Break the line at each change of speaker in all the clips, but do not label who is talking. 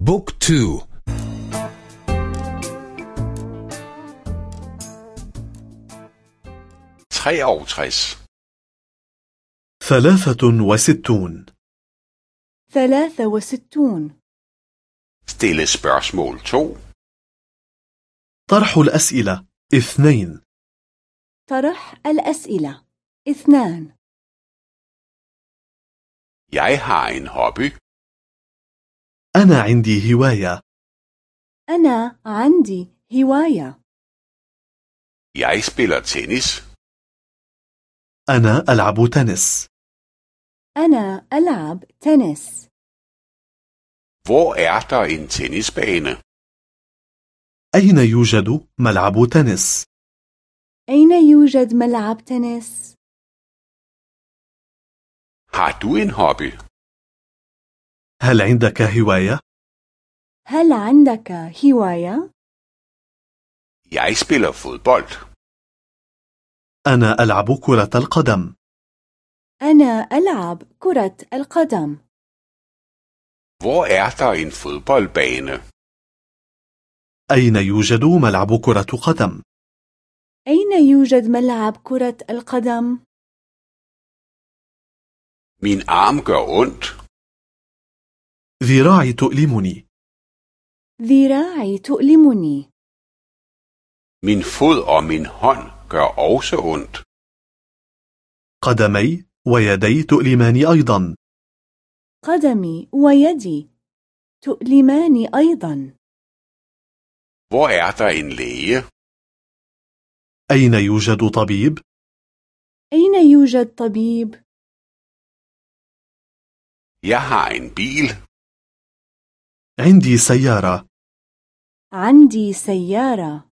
بوك تو.
ثلاثة وستون.
ثلاثة وستون.
Stille spørgsmål 2.
طرح الأسئلة. اثنين.
طرح الأسئلة. اثنان.
Jeg har en hobby.
أنا عندي هواية
أنا عندي هواية
Jeg spiller tennis.
أنا ألعب تنس
أنا ألعب تنس
Hvor er der en tennisbane?
أين يوجد ملعب تنس؟
أين يوجد ملعب تنس؟
Har du en hobby?
هل عندك هواية؟
هل عندك هواية؟
Jeg spiller fodbold.
أنا ألعب كرة القدم
أنا ألعب كرة القدم
Hvor er der en fodboldbane?
أين يوجد ملعب كرة قدم؟
أين يوجد ملعب كرة القدم؟
Min arm gør ondt.
ذراعي تؤلمني
ذراعي تؤلمني
Min fod og min hånd gør også ondt.
قدمي ويدي تؤلماني أيضا
قدمي ويدي تؤلماني أيضا
Hvor er der en læge?
أين يوجد طبيب؟
أين يوجد طبيب؟
Jeg har en bil.
عندي سيارة
عندي سيارة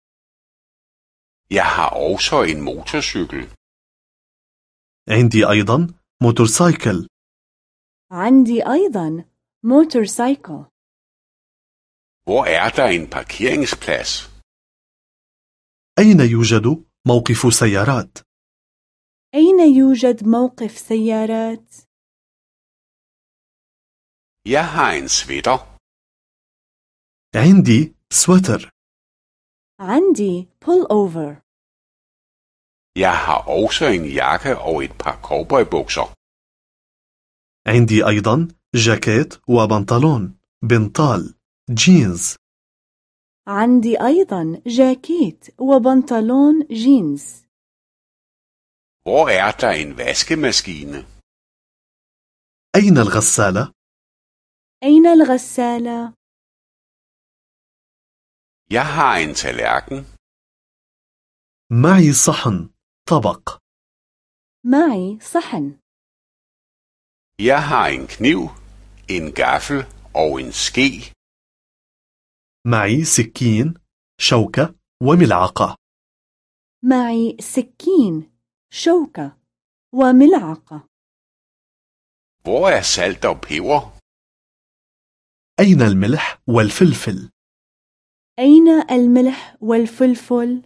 Jeg har også en motorcykel.
عندي أيضا موتورسايكل
عندي أيضا موتورسايكل
Hvor er der en parkeringsplads?
أين يوجد موقف سيارات؟
أين يوجد موقف سيارات؟
Jeg har en sweater.
عندي سويتر
عندي pull over
Jeg har også en jakke og et par cowboybukser.
عندي أيضا جاكيت وبنطلون بنطال جينز
عندي أيضا جاكيت وبنطلون جينز
Hvor er der en vaskemaskine?
أين الغسالة؟
أين الغسالة؟
Jeg har en tallerken.
معي صحن طبق
معي صحن
Jeg har en kniv, en gaffel og en ske.
معي سكين شوكة وملعقة
معي سكين شوكة وملعقة
Hvor er salt og peber?
أين الملح والفلفل؟
أين الملح والفلفل؟